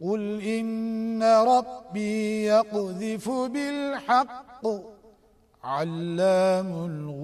قل إن ربي يقذف بالحق علام الغيب